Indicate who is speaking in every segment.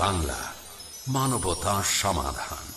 Speaker 1: বাংলা মানবতা সমাধান।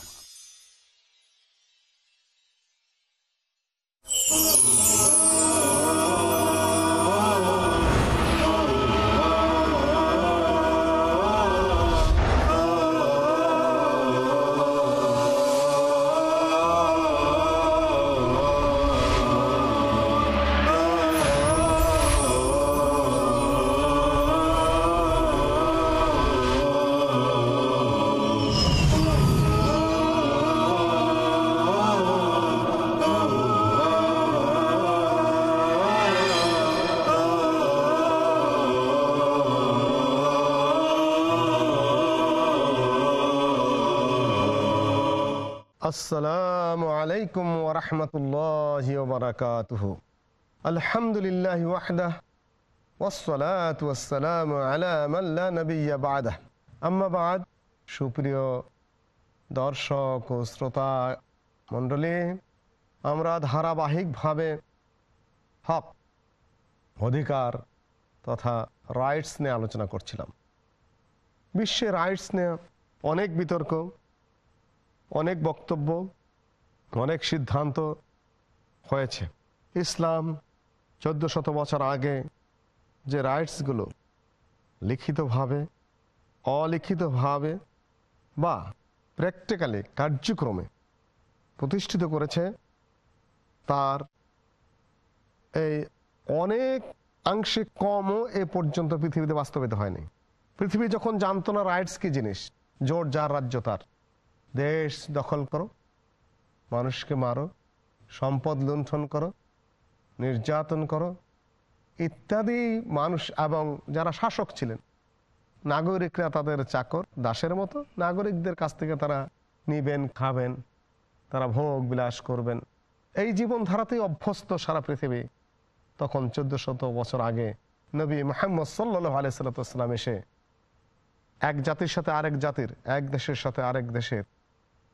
Speaker 2: আসসালামু আলাইকুম ওরহমতুল্লাহ বারাকাতুহ। আলহামদুলিল্লাহ ওয়াহদাহ ওসলাত ওয়াসালাম আলা মাল্লা নবিয়া বাদাহ। আম্মা বাদ, সুপ্রিয় দর্শক ও শ্রোতা মণ্ডলী, আমরা ধারাবাহিকভাবে হক, অধিকার তথা রাইটস নিয়ে আলোচনা করছিলাম। বিশ্বে রাইটস নিয়ে অনেক বিতর্ক অনেক বক্তব্য, অনেক সিদ্ধান্ত হয়েছে। ইসলাম চোদ্দ শত বছর আগে যে রাইটসগুলো লিখিতভাবে, অলিখিতভাবে বা প্র্যাকটিক্যালি, কার্যক্রমে প্রতিষ্ঠিত করেছে, তার এই অনেক আংশিক কমও এ পর্যন্ত পৃথিবীতে বাস্তবিত হয়নি। পৃথিবী যখন জানতো না রাইটস কি জিনিস, জোর যার রাজ্য তার। দেশ দখল করো, মানুষকে মারো, সম্পদ লুণ্ঠন করো, নির্যাতন করো ইত্যাদি মানুষ এবং যারা শাসক ছিলেন, নাগরিকরা তাদের চাকর, দাসের মতো নাগরিকদের কাছ থেকে তারা নিবেন, খাবেন, তারা ভোগ বিলাস করবেন। এই জীবনধারাতেই অভ্যস্ত সারা পৃথিবী। তখন চোদ্দ শত বছর আগে নবী মোহাম্মদ সাল্লাহ আলাইসাল্লাম এসে এক জাতির সাথে আরেক জাতির, এক দেশের সাথে আরেক দেশের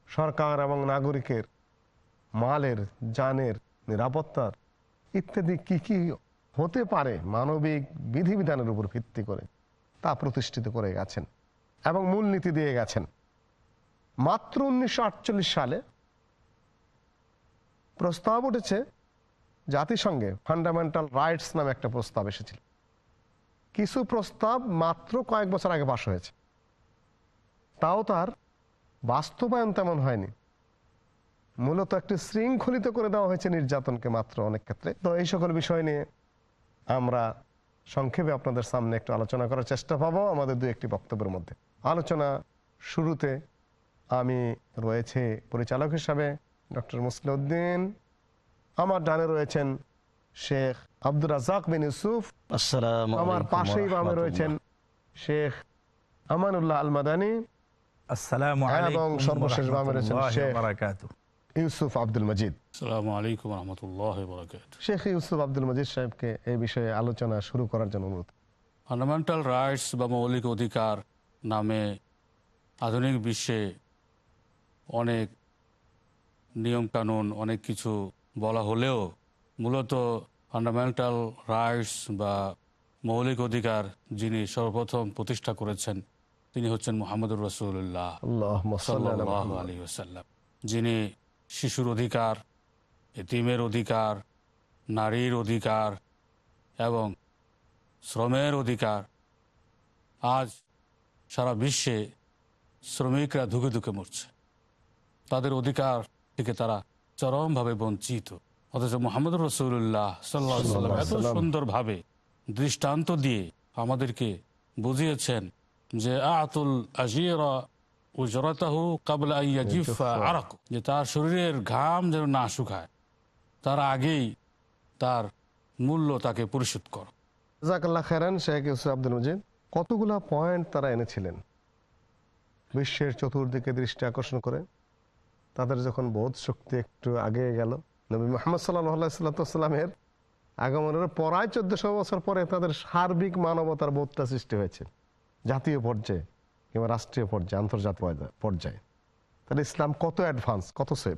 Speaker 2: সরকার এবং নাগরিকের মালের জানের নিরাপত্তার ইত্যাদি কি কি হতে পারে মানবিক বিধিবিধানের উপর ভিত্তি করে তা প্রতিষ্ঠিত করে গেছেন এবং মূলনীতি দিয়ে গেছেন। মাত্র উনিশশো আটচল্লিশ সালে প্রস্তাব উঠেছে জাতিসংঘে ফান্ডামেন্টাল রাইটস নামে একটা প্রস্তাব এসেছিল। কিছু প্রস্তাব মাত্র কয়েক বছর আগে পাশ হয়েছে। তাও তার বাস্তবায়ন তেমন হয়নি। মূলত একটি শৃঙ্খলিত করে দেওয়া হয়েছে নির্যাতনকে মাত্র অনেক ক্ষেত্রে। তো এই সকল বিষয় নিয়ে আমরা সংক্ষেপে আপনাদের সামনে একটু আলোচনা করার চেষ্টা পাবো আমাদের দু একটি বক্তব্যের মধ্যে। আলোচনা শুরুতে আমি রয়েছে পরিচালক হিসাবে ডক্টর মুসলিউদ্দিন। আমার ডানে রয়েছেন শেখ আব্দুর রাজাক বিন ইউসুফ। আমার পাশেই বামে রয়েছেন শেখ আমানুল্লাহ আল মাদানী
Speaker 3: আসসালামু আলাইকুম
Speaker 2: সর্বশেষ রয়েছেন শেখ ইউসুফ আব্দুল মজিদ।
Speaker 4: আসসালামু আলাইকুম রহমতুল্লাহ বরকাত
Speaker 2: শেখ ইউসুফ আব্দুল মজিদ সাহেবকে এই বিষয়ে আলোচনা শুরু করার জন্য অনুরোধ।
Speaker 4: ফান্ডামেন্টাল রাইটস বা মৌলিক অধিকার নামে আধুনিক বিশ্বে অনেক নিয়মকানুন অনেক কিছু বলা হলেও মূলত ফান্ডামেন্টাল রাইটস বা মৌলিক অধিকার যিনি সর্বপ্রথম প্রতিষ্ঠা করেছেন তিনি হচ্ছেন মোহাম্মদুর রসুল্লাহ আলী আসাল্লাম যিনি শিশুর অধিকার এতিমের অধিকার নারীর অধিকার এবং শ্রমের অধিকার আজ সারা বিশ্বে শ্রমিকরা ধুকে ধুকে মরছে। তাদের অধিকার থেকে তারা চরমভাবে বঞ্চিত। অথচ মোহাম্মদ রসুল্লাহ সাল্লাহ সাল্লাম এত সুন্দরভাবে দৃষ্টান্ত দিয়ে আমাদেরকে বুঝিয়েছেন যে আতুল আজিরা উজরতাহু কাবলা আইয়া জিফা আরাক যে তার শরীরের ঘাম যেন না শুকায়। তার আগেই তার মূল্য তাকে পরিশোধ করো।
Speaker 2: জাকাল্লাহ খেরান শেখ ইউসুফ আব্দুল মজিদ কতগুলা পয়েন্ট তারা এনেছিলেন? বিশ্বের চতুর্দিকে দৃষ্টি আকর্ষণ করে। তাদের যখন বোধ শক্তি একটু আগে গেল নবী মোহাম্মদ সাল্লাহ আগমনের পরায় চোদ্দশো বছর পরে তাদের সার্বিক মানবতার বোধটা সৃষ্টি হয়েছে। জাতীয় পর্যায়ে কিংবা রাষ্ট্রীয় পর্যায়ে, আন্তর্জাতিক পর্যায়ে তাহলে ইসলাম কত অ্যাডভান্স কত সেফ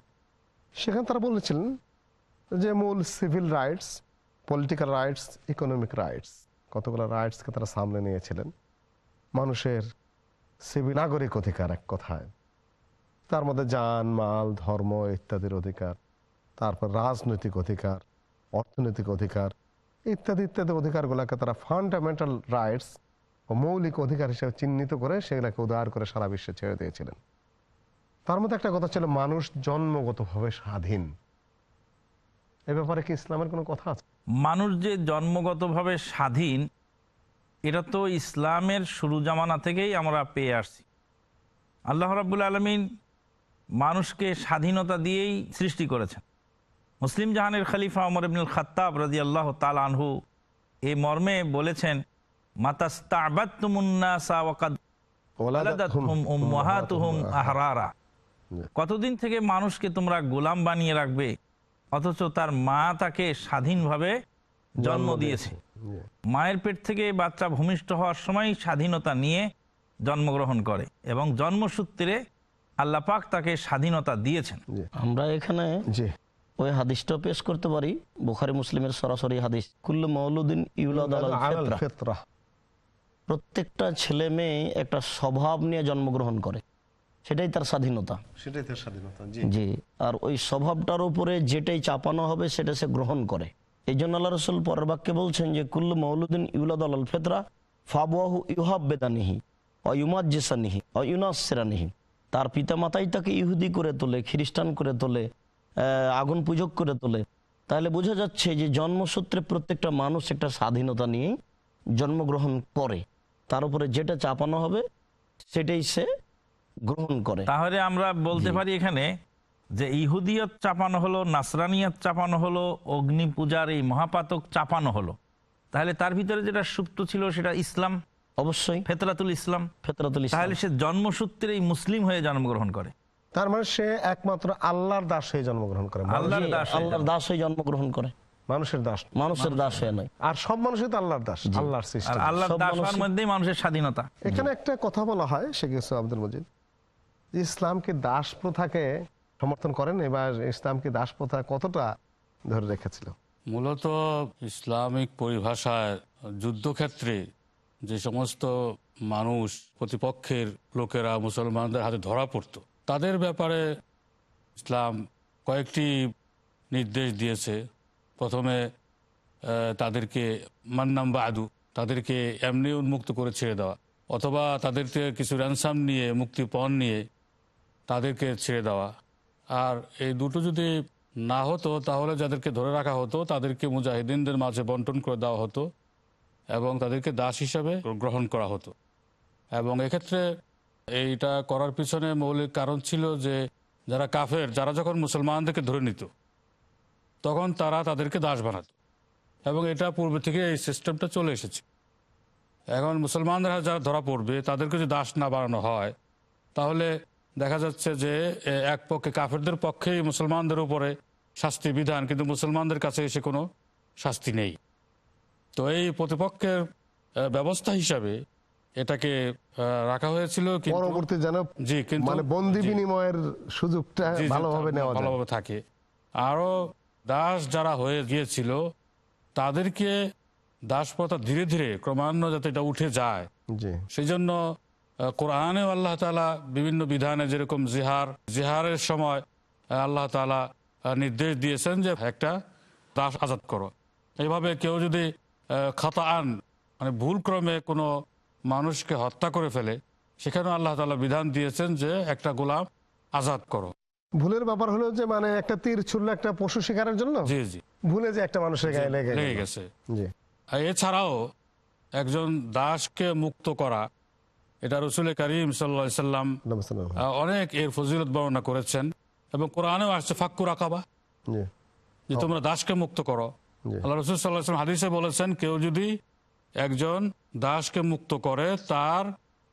Speaker 2: সেখানে তারা বলেছিলেন যে মূল civil rights political rights economic rights কতগুলো রাইটসকে তারা সামনে নিয়েছিলেন? মানুষের সিভিল নাগরিক অধিকার এক কথায়। তার মধ্যে যান, মাল, ধর্ম ইত্যাদির অধিকার, তারপর রাজনৈতিক অধিকার, অর্থনৈতিক অধিকার, ইত্যাদি ইত্যাদি অধিকারগুলোকে তারা ফান্ডামেন্টাল রাইটস মৌলিক অধিকার হিসেবে চিহ্নিত করে সেগুলোকে উদার করে সারা বিশ্বে ছেড়ে দিয়েছিলেন। তার মধ্যে একটা কথা ছিল, মানুষ জন্মগতভাবে স্বাধীন। এ ব্যাপারে কি ইসলামের কোনো কথা আছে?
Speaker 3: মানুষ যে জন্মগতভাবে স্বাধীন, এটা তো ইসলামের শুরু জামানা থেকেই আমরা পেয়ে আসছি। আল্লাহ রাবুল আলমিন মানুষকে স্বাধীনতা দিয়েই সৃষ্টি করেছেন। মুসলিম জাহানের খলিফা ওমর ইবনুল খাত্তাব রাজি আল্লাহ তাল আনহু এই মর্মে বলেছেন কতদিন থেকে মানুষকে তোমরা গোলাম বানিয়ে রাখবে? অথচ তার মা তাকে স্বাধীনভাবে জন্ম দিয়েছে। মায়ের পেট থেকে বাচ্চা ভূমিষ্ঠ হওয়ার সময় স্বাধীনতা নিয়ে জন্মগ্রহণ করে এবং জন্মসূত্রে আল্লাহ পাক তাকে স্বাধীনতা দিয়েছেন।
Speaker 5: আমরা এখানে ওই হাদিসটা পেশ করতে পারি বুখারি মুসলিমের সরাসরি হাদিস। কুল্লু মৌলুদ্দিন ইউলাদ আলাল
Speaker 2: আলাল
Speaker 5: ফিতরা।
Speaker 2: ফিতরা।
Speaker 5: প্রত্যেকটা ছেলে মেয়ে একটা স্বভাব নিয়ে জন্মগ্রহণ করে। সেটাই তার স্বাধীনতা।
Speaker 2: সেটাই তার স্বাধীনতা জি।
Speaker 5: আর ওই স্বভাবটার উপরে যেটাই চাপানো হবে সেটা সে গ্রহণ করে। এই জন্য আল্লাহ রসুল পরের বাক্যে বলছেন যে কুল্লু মৌলুদ্দিন ইউলাদ আল ফেতরা ফাবুয়াহু ইউহাব বেদানিহি অয়ুমাদ জেসানিহি অয়ুনাসেরানিহি তার পিতামাতাই তাকে ইহুদি করে তোলে খ্রিস্টান করে তোলে আগুন পূজক করে তোলে। তাহলে বোঝা যাচ্ছে যে জন্মসূত্রে প্রত্যেকটা মানুষ একটা স্বাধীনতা নিয়ে জন্মগ্রহণ করে। তার উপরে যেটা চাপানো হবে সেটাই সে গ্রহণ করে।
Speaker 3: তাহলে আমরা বলতে পারি এখানে যে ইহুদিয়ত চাপানো হলো নাসরানিয়ত চাপানো হলো অগ্নি পূজার এই মহাপাতক চাপানো হলো। তাহলে তার ভিতরে যেটা সুপ্ত ছিল সেটা ইসলাম?
Speaker 5: অবশ্যই।
Speaker 3: ফেতরাতুল ইসলাম?
Speaker 5: ফেতরাতুল ইসলাম।
Speaker 3: তাহলে সে জন্মসূত্রে এই মুসলিম হয়ে জন্মগ্রহণ করে।
Speaker 2: তার মানে সে একমাত্র আল্লাহর দাস হয়ে জন্মগ্রহণ করে।
Speaker 3: আল্লাহর দাস
Speaker 5: আল্লাহর দাস হয়ে জন্মগ্রহণ করে।
Speaker 2: মানুষের দাস
Speaker 5: মানুষের দাস হয়ে নয়
Speaker 2: আর সব মানুষই তো আল্লাহর দাস আল্লাহর
Speaker 3: আর
Speaker 2: সৃষ্টি
Speaker 3: আল্লাহর দাস হওয়ার মধ্যেই মানুষের স্বাধীনতা।
Speaker 2: এখানে একটা কথা বলা হয় শেখ ইউসুফ আব্দুল মজিদ। যে ইসলামকে দাস প্রথাকে সমর্থন করেন এবার ইসলামকে দাস প্রথা কতটা ধরে রেখেছিল?
Speaker 4: মূলত ইসলামিক পরিভাষায় যুদ্ধক্ষেত্রে যে সমস্ত মানুষ প্রতিপক্ষের লোকেরা মুসলমানদের হাতে ধরা পড়ত তাদের ব্যাপারে ইসলাম কয়েকটি নির্দেশ দিয়েছে। প্রথমে তাদেরকে মান্নাম বা আদু তাদেরকে এমনি উন্মুক্ত করে ছেড়ে দেওয়া, অথবা তাদেরকে কিছু র্যানসাম নিয়ে মুক্তিপণ নিয়ে তাদেরকে ছেড়ে দেওয়া। আর এই দুটো যদি না হতো, তাহলে যাদেরকে ধরে রাখা হতো, তাদেরকে মুজাহিদিনদের মাঝে বন্টন করে দেওয়া হতো এবং তাদেরকে দাস হিসাবে গ্রহণ করা হতো। এবং এক্ষেত্রে এইটা করার পিছনে মৌলিক কারণ ছিল যে, যারা কাফের, যারা যখন মুসলমানদেরকে ধরে নিত তখন তারা তাদেরকে দাস বানাতো। এবং এটা পূর্বে থেকে এই সিস্টেমটা চলে এসেছে। এখন মুসলমানরা যারা ধরা পড়বে তাদেরকে যদি দাস না বানানো হয় তাহলে দেখা যাচ্ছে যে এক পক্ষে কাফেরদের পক্ষেই মুসলমানদের উপরে শাস্তি বিধান কিন্তু মুসলমানদের কাছে এসে কোনো শাস্তি নেই। তো এই প্রতিপক্ষের ব্যবস্থা হিসাবে এটাকে রাখা হয়েছিল
Speaker 2: পরবর্তী যেন
Speaker 4: জি কিন্তু
Speaker 2: মানে বন্দি বিনিময়ের সুযোগটা
Speaker 4: জি, জি,
Speaker 2: ভালোভাবে নেওয়া যায়।
Speaker 4: ভালোভাবে থাকে। আরও দাস যারা হয়ে গিয়েছিল তাদেরকে দাস প্রথা ধীরে ধীরে ক্রমান্বয়ে যাতে এটা উঠে যায়। সেই জন্য কোরআনে আল্লাহ তালা বিভিন্ন বিধানে যেরকম জিহার জিহারের সময় আল্লাহ তালা নির্দেশ দিয়েছেন যে একটা দাস আজাদ করো। এইভাবে কেউ যদি খাতা আন মানে ভুল ক্রমে কোনো মানুষকে হত্যা করে ফেলে সেখানেও আল্লাহ তালা বিধান দিয়েছেন যে একটা গোলাম আজাদ করো।
Speaker 2: ভুলের ব্যাপার হলো যে মানে একটা তীর ছুড়লো একটা পশু শিকারের জন্য?
Speaker 4: জি জি।
Speaker 2: ভুলে যে একটা মানুষের গায়ে লেগে
Speaker 4: লেগে গেছে।
Speaker 2: জি।
Speaker 4: এছাড়াও একজন দাসকে মুক্ত করা এটা রসুল করিম সাল্লা সাল্লাম অনেক এর ফজিলত বর্ণনা করেছেন এবং কোরআনেও আসছে ফাক্কু।
Speaker 2: জি।
Speaker 4: যে তোমরা দাসকে মুক্ত করো। আল্লাহ রসুল সাল্লাহ হাদিসে বলেছেন কেউ যদি একজন দাসকে মুক্ত করে তার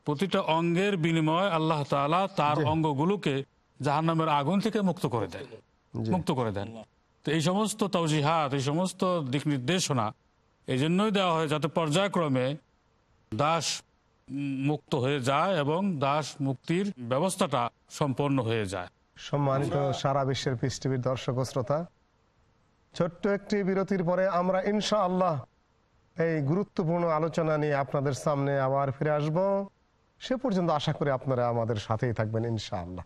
Speaker 4: প্রতিটা অঙ্গের বিনিময়ে আল্লাহ তাআলা তার অঙ্গগুলোকে জাহান্নামের আগুন থেকে মুক্ত করে দেন মুক্ত করে দেন। তো এই সমস্ত তৌজিহাত এই সমস্ত দিক নির্দেশনা এই জন্যই দেওয়া হয় যাতে পর্যায়ক্রমে দাস মুক্ত হয়ে যায় এবং দাস মুক্তির ব্যবস্থাটা সম্পন্ন হয়ে যায়।
Speaker 2: সম্মানিত সারা বিশ্বের পিস টিভির দর্শক শ্রোতা ছোট্ট একটি বিরতির পরে আমরা ইনশা আল্লাহ এই গুরুত্বপূর্ণ আলোচনা নিয়ে আপনাদের সামনে আবার ফিরে আসব। সে পর্যন্ত আশা করি আপনারা আমাদের সাথেই থাকবেন ইনশা ইনশাআল্লাহ।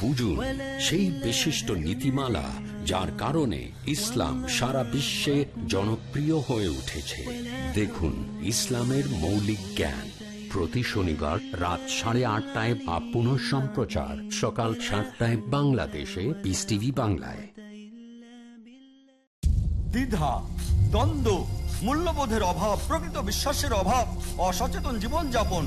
Speaker 1: বুঝুন সেই বিশিষ্ট নীতিমালা যার কারণে ইসলাম সারা বিশ্বে জনপ্রিয় হয়ে উঠেছে। দেখুন ইসলামের মৌলিক জ্ঞান। প্রতি শনিবার রাত সাড়ে আটটায় বা পুনঃ সম্প্রচার। সকাল সাতটায় বাংলাদেশে পিস টিভি বাংলায়।
Speaker 6: দ্বিধা দ্বন্দ্ব মূল্যবোধের অভাব প্রকৃত বিশ্বাসের অভাব অসচেতন জীবনযাপন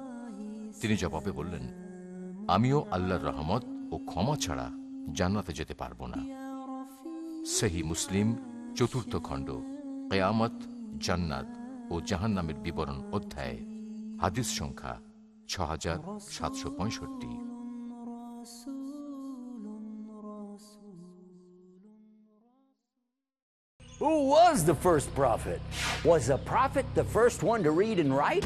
Speaker 7: তিনি জবাবে বললেন, আমিও আল্লাহর রহমত ও ক্ষমা ছাড়া জান্নাতে যেতে পারব না সেহি মুসলিম, চতুর্থ খণ্ড, কেয়ামত, জান্নাত ও জাহান্নামের বিবরণ অধ্যায়, হাদিস সংখ্যা ছ হাজার সাতশো পঁয়ষট্টি
Speaker 8: Who was the first prophet? Was a prophet the first one to read and write?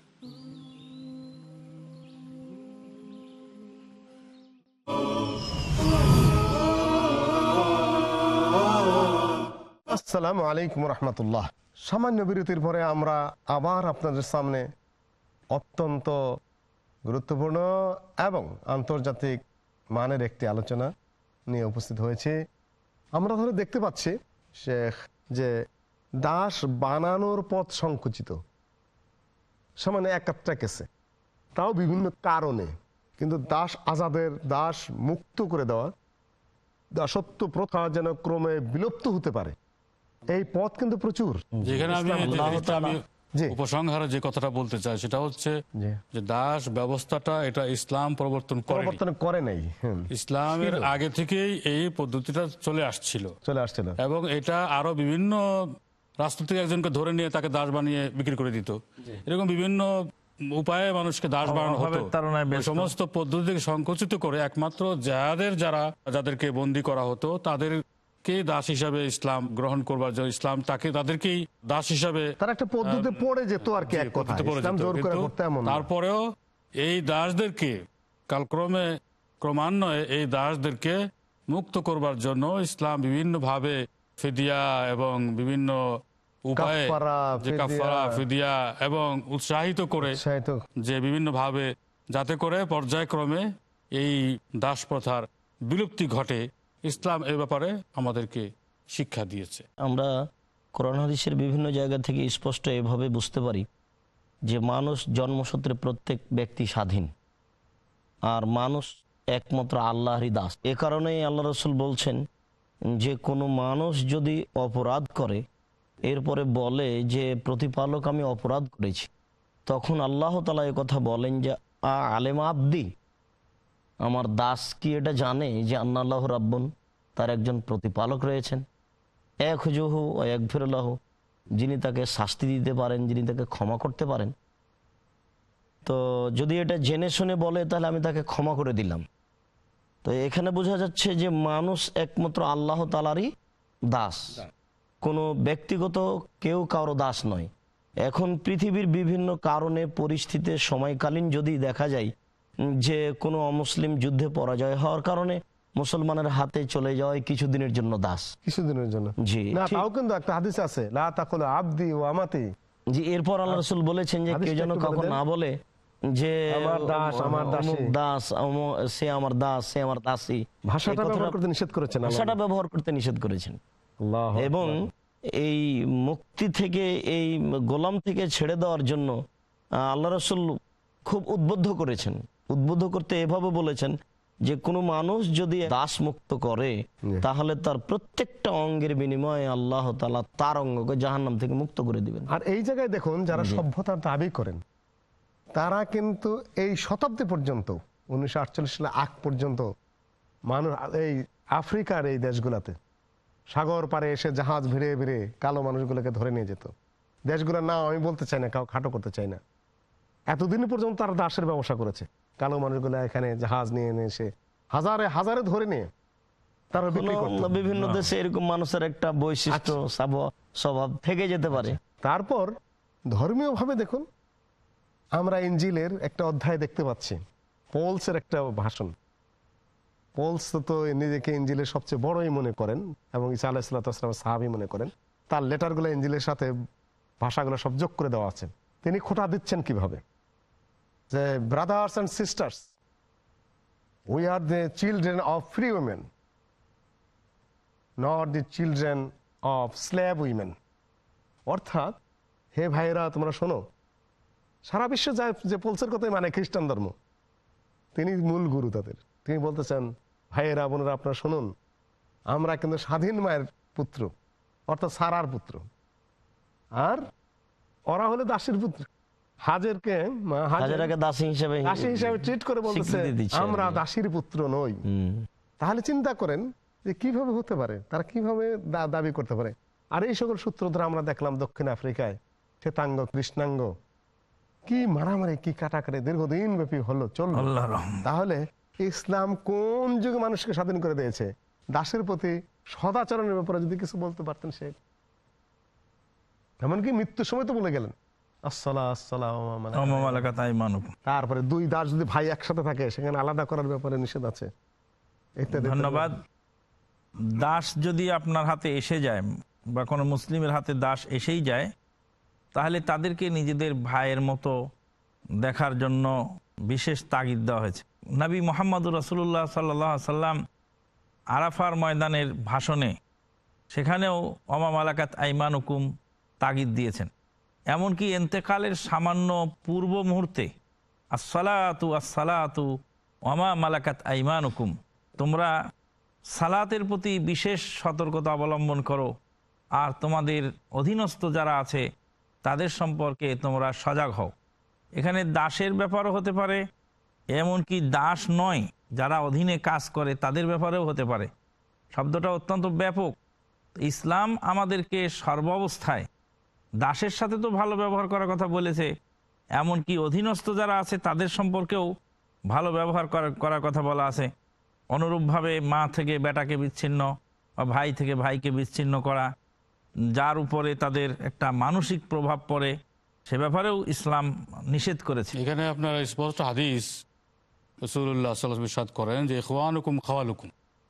Speaker 2: আসসালামু আলাইকুম রহমতুল্লাহ। সামান্য বিরতির পরে আমরা আবার আপনাদের সামনে অত্যন্ত গুরুত্বপূর্ণ এবং আন্তর্জাতিক মানের একটি আলোচনা নিয়ে উপস্থিত হয়েছে। আমরা ধরে দেখতে পাচ্ছি, শেখ, যে দাস বানানোর পথ সংকুচিত। সামান্য একটা কেসে। তাও বিভিন্ন কারণে। কিন্তু দাস আজাদের, দাস মুক্ত করে দেওয়া, দাসত্ব প্রথা যেন ক্রমে বিলুপ্ত হতে পারে। এই পথ কিন্তু প্রচুর।
Speaker 4: যেখানে আমি। উপসংহারে যে কথাটা বলতে চাই সেটা হচ্ছে যে দাস ব্যবস্থাটা এটা ইসলাম পরিবর্তন করে
Speaker 2: পরিবর্তন করে নাই
Speaker 4: ইসলামের আগে থেকেই এই পদ্ধতিটা চলে আসছিল।
Speaker 2: চলে আসছিল।
Speaker 4: এবং এটা আরও বিভিন্ন রাষ্ট্র থেকে একজনকে ধরে নিয়ে তাকে দাস বানিয়ে বিক্রি করে দিত। এরকম বিভিন্ন উপায়ে মানুষকে দাস বানানো হতো। সমস্ত পদ্ধতিকে সংকুচিত করে একমাত্র যাদের যারা যাদেরকে বন্দি করা হতো তাদেরকে দাস হিসাবে ইসলাম গ্রহণ করবার জন্য ইসলাম তাকে তাদেরকেই দাস হিসাবে
Speaker 2: তার একটা পদ্ধতি পড়ে যেত আর কি এক কথা ইসলাম জোর করে করতে এমন
Speaker 4: তারপরেও এই দাসদেরকে কালক্রমে ক্রমান্বয়ে এই দাসদেরকে মুক্ত করবার জন্য ইসলাম বিভিন্ন ভাবে ফিদিয়া এবং বিভিন্ন উপায়ে
Speaker 2: ফিদিয়া।
Speaker 4: কাফারা ফিদিয়া এবং উৎসাহিত করে যে বিভিন্ন ভাবে যাতে করে পর্যায়ক্রমে এই দাস প্রথার বিলুপ্তি ঘটে। ইসলাম এ ব্যাপারে আমাদেরকে শিক্ষা দিয়েছে।
Speaker 5: আমরা কোরআন হাদিসের বিভিন্ন জায়গা থেকে স্পষ্ট এভাবে বুঝতে পারি যে মানুষ জন্মসূত্রে প্রত্যেক ব্যক্তি স্বাধীন আর মানুষ একমাত্র আল্লাহরই দাস। এ কারণেই আল্লাহ রসুল বলছেন, যে কোনো মানুষ যদি অপরাধ করে, এরপরে বলে যে প্রতিপালক আমি অপরাধ করেছি, তখন আল্লাহ তালা কথা বলেন যে, আ আলেম আব্দি? আমার দাস কি এটা জানে যে আন্নাল্লাহ রাব্বন তার একজন প্রতিপালক রয়েছেন? এক হুজুহু ও এক ফিরুল্লাহ, যিনি তাকে শাস্তি দিতে পারেন, যিনি তাকে ক্ষমা করতে পারেন। তো যদি এটা জেনে শুনে বলে, তাহলে আমি তাকে ক্ষমা করে দিলাম। তো এখানে বোঝা যাচ্ছে যে মানুষ একমাত্র আল্লাহ তালারই দাস। কোনো ব্যক্তিগত কেউ কারও দাস নয়। এখন পৃথিবীর বিভিন্ন কারণে, পরিস্থিতিতে, সময়কালীন যদি দেখা যায় যে কোনো অমুসলিম যুদ্ধে পরাজয় হওয়ার কারণে মুসলমানের হাতে চলে যাওয়ায় কিছুদিনের জন্য দাস।
Speaker 2: কিছুদিনের জন্য।
Speaker 5: জি।
Speaker 2: না তাও কিন্তু একটা হাদিস আছে লা তাকুল আব্দি ও আমাতি।
Speaker 5: জি এরপর আল্লাহ রসুল বলেছেন যে কেউ যেন কাউকে না বলে যে
Speaker 2: আমার দাস, আমার দাসী।
Speaker 5: দাস সে আমার দাস সে আমার দাসী।
Speaker 2: ভাষাটা ব্যবহার করতে নিষেধ করেছেন আল্লাহ।
Speaker 5: ভাষাটা ব্যবহার করতে নিষেধ করেছেন।
Speaker 2: আল্লাহ
Speaker 5: এবং এই মুক্তি থেকে এই গোলাম থেকে ছেড়ে দেওয়ার জন্য আল্লাহ রসুল খুব উদ্বুদ্ধ করেছেন। উদ্বুদ্ধ করতে এভাবে বলেছেন যে কোনো মানুষ যদি দাস মুক্ত করে তাহলে তার প্রত্যেকটা অঙ্গের বিনিময়ে আল্লাহ তালা তার অঙ্গকে জাহান্নাম থেকে মুক্ত করে দিবেন।
Speaker 2: আর এই জায়গায় দেখুন যারা সভ্যতার দাবি করেন তারা কিন্তু এই শতাব্দী পর্যন্ত উনিশশো আটচল্লিশ সালে আগ পর্যন্ত মানুষ এই আফ্রিকার এই দেশগুলাতে সাগর পারে এসে জাহাজ ভিড়ে ভিড়ে কালো মানুষগুলোকে ধরে নিয়ে যেত। দেশগুলোর নাম আমি বলতে চাই না কাউ খাটো করতে চাই না। এতদিন পর্যন্ত তারা দাসের ব্যবসা করেছে। কালো মানুষগুলো এখানে জাহাজ নিয়ে এনে এসে হাজারে হাজারে ধরে নিয়ে তারা বিক্রি
Speaker 5: কোনো
Speaker 2: করতো।
Speaker 5: বিভিন্ন দেশে এরকম মানুষের একটা বৈশিষ্ট্য স্বভাব- স্বভাব থেকে যেতে পারে।
Speaker 2: তারপর ধর্মীয় ভাবে দেখুন আমরা ইঞ্জিলের একটা অধ্যায় দেখতে পাচ্ছি। পোলসের একটা ভাষণ। পোলস তো নিজেকে ইঞ্জিলের সবচেয়ে বড়ই মনে করেন এবং ইসা আলাহিসাল্লাম সাহাবি মনে করেন। তার লেটারগুলো ইঞ্জিলের সাথে ভাষাগুলো সব যোগ করে দেওয়া আছে। তিনি খোটা দিচ্ছেন কীভাবে? যে brothers and sisters we are the children of free women not the children of slave women অর্থাৎ, হে ভাইরা তোমরা শোনো, সারা বিশ্ব যা, যে পোলসের কথাই মানে খ্রিস্টান ধর্ম। তিনি মূল গুরু তাদের। তিনি বলতেছেন, ভাইয়েরা, বোনেরা, আপনারা শুনুন, আমরা কিন্তু স্বাধীন মায়ের পুত্র, অর্থাৎ সারার পুত্র। আর ওরা হলে দাসের পুত্র। হাজেরকে
Speaker 5: হাজারাকে দাসী হিসেবে
Speaker 2: দাসী হিসাবে ট্রিট করে বলতেছে আমরা দাসীর পুত্র নই। তাহলে চিন্তা করেন যে কীভাবে হতে পারে তারা কীভাবে দাবি করতে পারে। আর এই সকল সূত্র ধরে আমরা দেখলাম দক্ষিণ আফ্রিকায় শ্বেতাঙ্গ কৃষ্ণাঙ্গ। কি মারামারি কি কাটাকাটি দীর্ঘদিন ব্যাপী হলো
Speaker 3: রহম
Speaker 2: তাহলে ইসলাম কোন যুগে মানুষকে স্বাধীন করে দিয়েছে? দাসের প্রতি সদাচরণের ব্যাপারে যদি কিছু বলতে পারতেন সে এমনকি মৃত্যুর সময় তো বলে গেলেন। তারপরে দুই দাস যদি ভাই একসাথে থাকে সেখানে আলাদা করার ব্যাপারে নিষেধ আছে।
Speaker 3: ধন্যবাদ। দাস যদি আপনার হাতে এসে যায় বা কোনো মুসলিমের হাতে দাস এসেই যায় তাহলে তাদেরকে নিজেদের ভাইয়ের মতো দেখার জন্য বিশেষ তাগিদ দেওয়া হয়েছে। নবী মোহাম্মদুর রসুল্লাহ সাল্লাহ সাল্লাম আরাফার ময়দানের ভাষণে সেখানেও অমা মালাকাত আইমান হুকুম তাগিদ দিয়েছেন। এমনকি এন্তেকালের সামান্য পূর্ব মুহূর্তে, আসসালাতু আসসালাতু অমা মালাকাত আইমান হুকুম তোমরা সালাতের প্রতি বিশেষ সতর্কতা অবলম্বন করো। আর তোমাদের অধীনস্থ যারা আছে, তাদের সম্পর্কে তোমরা সজাগ হও। এখানে দাসের ব্যাপারও হতে পারে, এমনকি দাস নয়, যারা অধীনে কাজ করে, তাদের ব্যাপারেও হতে পারে। শব্দটা অত্যন্ত ব্যাপক। ইসলাম আমাদেরকে সর্বাবস্থায় দাসের সাথে তো ভালো ব্যবহার করার কথা বলেছে। এমনকি অধীনস্থ যারা আছে তাদের সম্পর্কেও ভালো ব্যবহার করার কথা বলা আছে। অনুরূপভাবে মা থেকে বেটাকে বিচ্ছিন্ন বা ভাই থেকে ভাইকে বিচ্ছিন্ন করা যার উপরে তাদের একটা মানসিক প্রভাব পড়ে সে ব্যাপারেও ইসলাম নিষেধ করেছে।
Speaker 4: এখানে আপনার স্পষ্ট হাদিস রসুল্লাহ করেন যে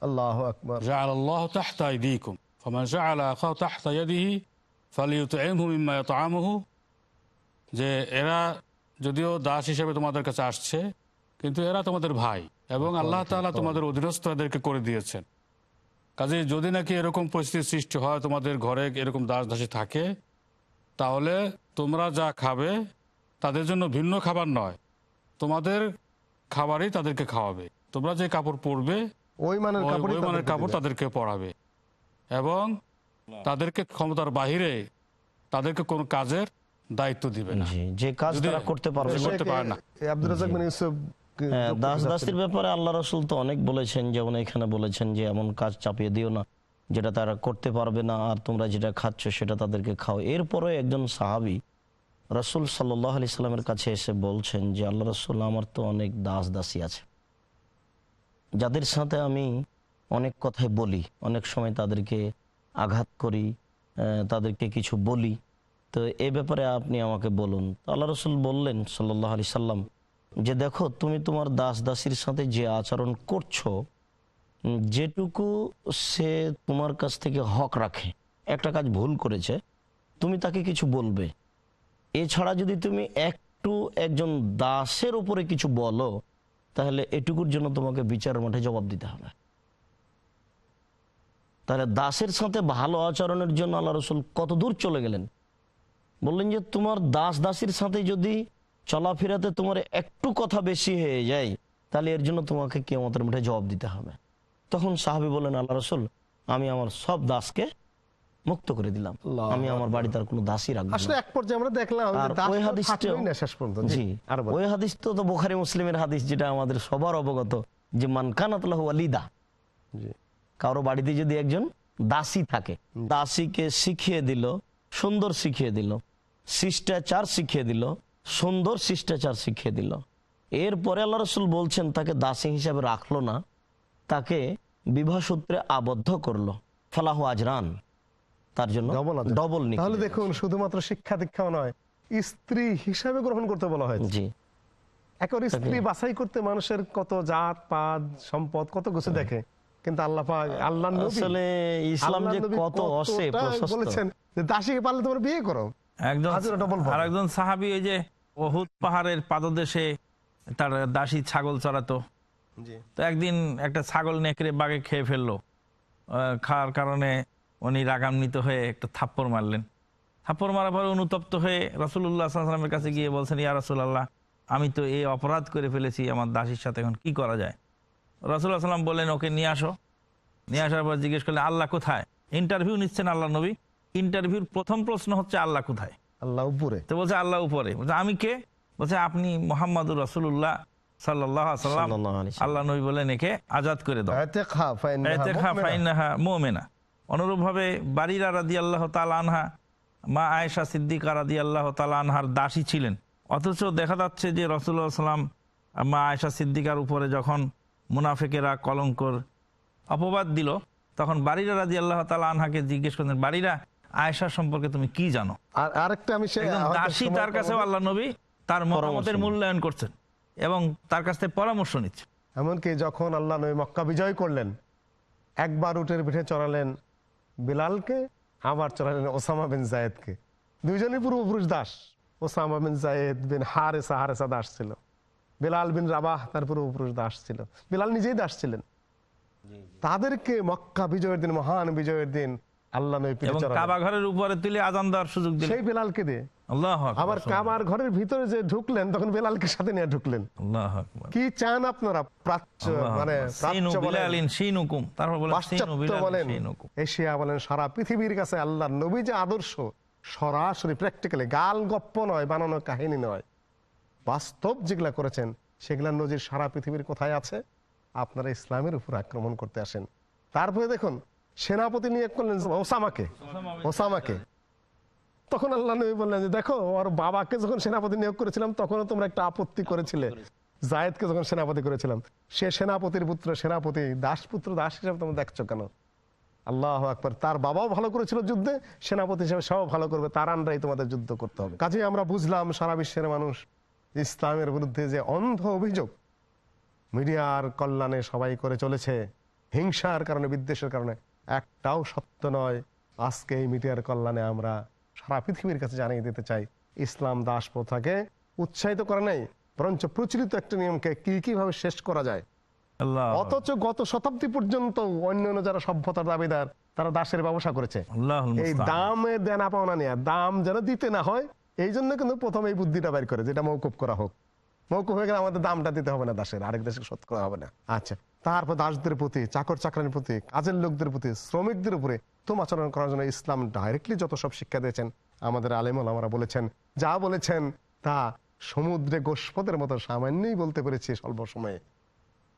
Speaker 2: আল্লাহ
Speaker 4: আল্লাহ যে এরা যদিও দাস হিসেবে তোমাদের কাছে আসছে কিন্তু এরা তোমাদের ভাই এবং আল্লাহ তালা তোমাদের অধীনস্থ এদেরকে করে দিয়েছেন। কাজে যদি নাকি এরকম পরিস্থিতির সৃষ্টি হয় তোমাদের ঘরে এরকম দাস দাসী থাকে তাহলে তোমরা যা খাবে তাদের জন্য ভিন্ন খাবার নয়। তোমাদের খাবারই তাদেরকে খাওয়াবে। তোমরা যে কাপড় পরবে
Speaker 2: ওই মানের
Speaker 4: কাপড় তাদেরকে পরাবে। এবং তাদেরকে ক্ষমতার বাহিরে তাদেরকে কোনো কাজের দায়িত্ব দিবে না।
Speaker 5: যে কাজ তারা করতে পারবে।
Speaker 4: করতে পারে না।
Speaker 2: আব্দুর রাজাক বিন ইউসুফ
Speaker 5: হ্যাঁ, দাস? দাসির ব্যাপারে আল্লাহ রসুল তো অনেক বলেছেন যেমন এখানে বলেছেন যে এমন কাজ চাপিয়ে দিও না যেটা তারা করতে পারবে না আর তোমরা যেটা খাচ্ছ সেটা তাদেরকে খাও। এরপরে একজন সাহাবি রসুল সাল্লাহ আলি সাল্লামের কাছে এসে বলছেন যে আল্লাহ রসুল আমার তো অনেক দাস দাসী আছে। যাদের সাথে আমি অনেক কথাই বলি অনেক সময় তাদেরকে আঘাত করি তাদেরকে কিছু বলি। তো এ ব্যাপারে আপনি আমাকে বলুন। আল্লাহ রসুল বললেন সাল্লাহ আলি সাল্লাম যে, দেখো, তুমি তোমার দাস দাসীর সাথে যে আচরণ করছ যেটুকু সে তোমার কাছ থেকে হক রাখে, একটা কাজ ভুল করেছে, তুমি তাকে কিছু বলবে। এছাড়া যদি তুমি একটু একজন দাসের উপরে কিছু বলো, তাহলে এটুকুর জন্য তোমাকে বিচারের মাঠে জবাব দিতে হবে। তাহলে দাসের সাথে ভালো আচরণের জন্য আল্লাহ রসুল কত দূর চলে গেলেন? বললেন যে তোমার দাস দাসীর সাথে যদি চলাফেরাতে তোমার একটু কথা বেশি হয়ে যায় তাহলে এর জন্য তোমাকে কেমতের মাঠে জবাব দিতে হবে। তখন সাহাবি বললেন আল্লাহ রসুল আমি আমার সব দাসকে মুক্ত করে দিলাম। আমি আমার বাড়িতে আর কোনো দাসী রাখব
Speaker 2: আসলে এক পর্যায়ে আমরা দেখলাম
Speaker 5: ওই
Speaker 2: না শেষ পর্যন্ত।
Speaker 5: জি
Speaker 2: আর
Speaker 5: ওই হাদিস তো তো বোখারি মুসলিমের হাদিস যেটা আমাদের সবার অবগত যে মানকানাতলাহ আলিদা কারও বাড়িতে যদি একজন দাসী থাকে দাসীকে শিখিয়ে দিল সুন্দর শিখিয়ে দিল শিষ্টাচার শিখিয়ে দিল সুন্দর শিষ্টাচার শিখিয়ে দিল। এরপরে আল্লাহ রসুল বলছেন তাকে দাসী হিসাবে রাখল না তাকে বিবাহ সূত্রে আবদ্ধ করল। ফালাহ আজরান তার জন্য
Speaker 2: ডবল তাহলে দেখুন শুধুমাত্র শিক্ষা দীক্ষাও নয় স্ত্রী হিসাবে গ্রহণ করতে বলা হয়েছে।
Speaker 5: জি।
Speaker 2: একবার স্ত্রী বাছাই করতে মানুষের কত জাত পাত সম্পদ কত কিছু দেখে কিন্তু আল্লাহ পাক আল্লাহ
Speaker 5: আসলে ইসলাম যে কত অসে
Speaker 2: বলেছেন যে দাসীকে পারলে তোমরা বিয়ে করো।
Speaker 3: একজন
Speaker 2: হাজারো double পাবে।
Speaker 3: আর একজন সাহাবি ওই যে পাহাড়ের পাদদেশে তার দাসী ছাগল চড়াতো। তো একদিন একটা ছাগল নেকড়ে বাগে খেয়ে ফেলল। খাওয়ার কারণে উনি রাগান্বিত হয়ে একটা থাপ্পড় মারলেন। থাপ্পড় মারার পরে অনুতপ্ত হয়ে রসুল্লাহ সাল্লামের কাছে গিয়ে বলছেন ইয়া রসুল্লাহ আমি তো এই অপরাধ করে ফেলেছি আমার দাসীর সাথে এখন কি করা যায়? রসুল্লাহ সাল্লাম বললেন ওকে নিয়ে আসো। নিয়ে আসার পর জিজ্ঞেস করলেন আল্লাহ কোথায়? ইন্টারভিউ নিচ্ছেন আল্লাহ নবী। ইন্টারভিউর প্রথম প্রশ্ন হচ্ছে আল্লাহ কোথায়?
Speaker 2: আল্লাহ উপরে।
Speaker 3: তো বলছে আল্লাহ উপরে। বলছে আমি কে? বলছে আপনি মোহাম্মদুর রসুল্লাহ সাল্লাহ সাল্লাম। আল্লাহ নবী বলেন একে আজাদ করে দাও।
Speaker 2: মুমিনা।
Speaker 3: অনুরূপভাবে বারিরা রাদি আল্লাহ আনহা মা আয়েশা সিদ্দিকা রাদি আল্লাহ আনহার দাসী ছিলেন। অথচ দেখা যাচ্ছে যে রসুল্লাহ সাল্লাম মা আয়েশা সিদ্দিকার উপরে যখন মুনাফেকেরা কলঙ্কর অপবাদ দিল। তখন বারিরা রাদি আল্লাহ তাল আনহাকে জিজ্ঞেস করলেন বারিরা আয়েশা সম্পর্কে তুমি কি জানো?
Speaker 2: আর আরেকটা আমি
Speaker 3: দাসী তার কাছেও আল্লাহ নবী তার মতামতের মূল্যায়ন করছেন এবং তার কাছ থেকে পরামর্শ নিচ্ছে।
Speaker 2: এমনকি যখন আল্লাহ নবী মক্কা বিজয় করলেন একবার উটের পিঠে চড়ালেন বিলালকে আবার চড়ালেন ওসামা বিন জায়েদকে। দুইজনই পূর্বপুরুষ Das. Osama bin Zaid bin Haritha Haritha Das ছিল। বিলাল বিন রাবাহ তার পূর্বপুরুষ দাস ছিল বিলাল নিজেই দাস ছিলেন। তাদেরকে মক্কা বিজয়ের দিন মহান বিজয়ের দিন আল্লাহ নবী পিঠে
Speaker 3: এবং
Speaker 2: চড়ালেন।
Speaker 3: কাবা ঘরের উপরে তুলে আজান দেওয়ার সুযোগ দিলেন।
Speaker 2: সেই বেলালকে দিয়ে। আবার কাবার ঘরের ভিতরে যে ঢুকলেন তখন বেলালকে সাথে নিয়ে ঢুকলেন। কি চান আপনারা? প্রাচ্য মানে বলেন। এশিয়া বলেন সারা পৃথিবীর কাছে আল্লাহ নবী যে আদর্শ সরাসরি প্র্যাকটিক্যালি গাল গপ্প নয় বানানো কাহিনী নয়। বাস্তব যেগুলা করেছেন, সেগুলা নজির সারা পৃথিবীর কোথায় আছে? আপনারা ইসলামের উপর আক্রমণ করতে আসেন। তারপরে দেখুন, সেনাপতি নিয়োগ করলেন ওসামাকে। ওসামাকে। তখন আল্লাহ নবী বললেন যে, দেখো, ওর বাবাকে যখন সেনাপতি নিয়োগ করেছিলাম, তখনও তোমরা একটা আপত্তি করেছিলে। জায়েদকে যখন সেনাপতি করেছিলাম, সে সেনাপতির পুত্র, সেনাপতি দাসপুত্র দাস হিসাবে তোমরা দেখছ কেন? আল্লাহ আকবর। তার বাবাও ভালো করেছিল যুদ্ধে, সেনাপতি হিসেবে সব ভালো করবে, তার আন্ডাই তোমাদের যুদ্ধ করতে হবে। কাজে আমরা বুঝলাম, সারা বিশ্বের মানুষ ইসলামের বিরুদ্ধে যে অন্ধ অভিযোগ মিডিয়ার কল্যাণে সবাই করে চলেছে হিংসার কারণে বিদ্বেষের কারণে একটাও সত্য নয়। আজকে এই মিডিয়ার কল্যাণে আমরা সারা পৃথিবীর কাছে জানিয়ে দিতে চাই ইসলাম দাস প্রথাকে উৎসাহিত করে নাই বরঞ্চ প্রচলিত একটা নিয়মকে কি কীভাবে শেষ করা যায়? অথচ গত শতাব্দী পর্যন্ত অন্যান্য যারা সভ্যতার দাবিদার তারা দাসের ব্যবসা করেছে। এই। দামে দেনা পাওনা নেয়া দাম যেন দিতে না হয় এই জন্য কিন্তু প্রথমে এই বুদ্ধিটা বের করে যেটা মৌকুব করা হোক। মৌকুব হয়ে গেলে আমাদের দামটা দিতে হবে না দাসের আরেক দেশকে শোধ করা হবে না। আচ্ছা। তারপর দাসদের প্রতি চাকর চাকরানির প্রতি কাজের লোকদের প্রতি শ্রমিকদের উপরে তুম আচরণ করার জন্য ইসলাম ডাইরেক্টলি যত সব শিক্ষা দিয়েছেন আমাদের আলেমল আমরা বলেছেন যা বলেছেন তা সমুদ্রে গোষ্পদের মতো সামান্যই বলতে পেরেছি স্বল্প সময়ে।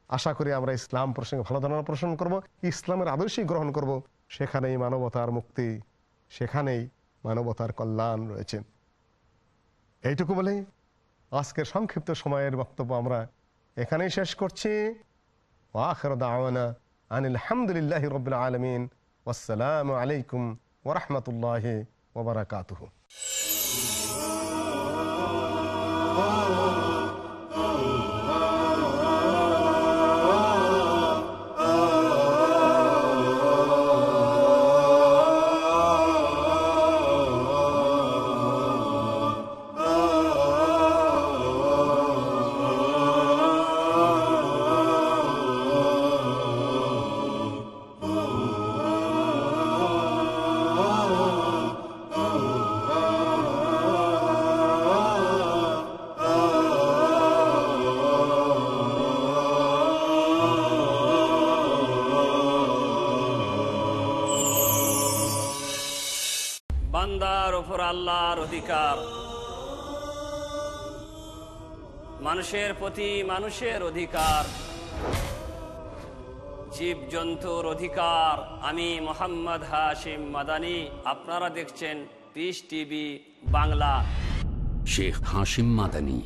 Speaker 2: আশা করি আমরা ইসলাম প্রসঙ্গে ভালো ধারণা পোষণ করব ইসলামের আদর্শই গ্রহণ করব সেখানেই মানবতার মুক্তি সেখানেই মানবতার কল্যাণ রয়েছে। এইটুকু বলে আজকের সংক্ষিপ্ত সময়ের বক্তব্য আমরা এখানেই শেষ করছি। ওয়াখর রব আনিল আলমিন। আসসালামু আলাইকুম ওরহমতুল্লাহ ওবরাকাতুহ
Speaker 9: বান্দার মানুষের প্রতি মানুষের অধিকার জীব জন্তুর অধিকার। আমি মোহাম্মদ হাশিম মাদানি আপনারা দেখছেন পিস টিভি বাংলা।
Speaker 1: শেখ হাসিম মাদানী।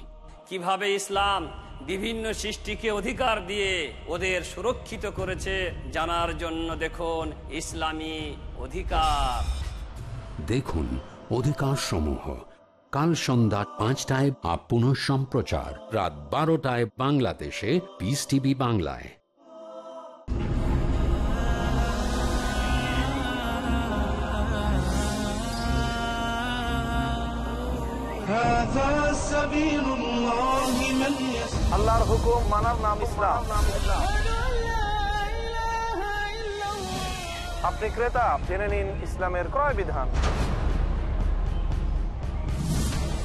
Speaker 9: কীভাবে ইসলাম বিভিন্ন সৃষ্টিকে অধিকার দিয়ে ওদের সুরক্ষিত করেছে জানার জন্য দেখুন ইসলামী অধিকার।
Speaker 1: দেখুন অধিকার সমূহ কাল সন্ধ্যা পাঁচটায় আপ পুনঃ সম্প্রচার। রাত বারোটায় বাংলাদেশে পিস টিভি বাংলায়।
Speaker 10: আল্লাহর হুকুম মানার নাম ইসলাম। আপনি ক্রেতা, জেনে নিন ইসলামের ক্রয় বিধান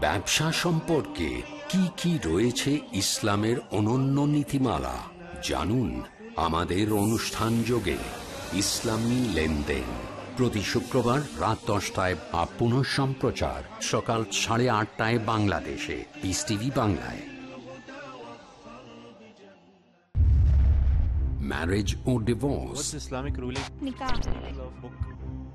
Speaker 1: ব্যবসা সম্পর্কে কি কি রয়েছে ইসলামের অনন্য নীতিমালা জানুন আমাদের অনুষ্ঠান যোগে ইসলামী লেনদেন। প্রতি শুক্রবার রাত দশটায় বা পুনঃ সম্প্রচার সকাল সাড়ে আটটায় বাংলাদেশে পিস টিভি বাংলায়। ম্যারেজ ও divorce
Speaker 11: Islamic ruling?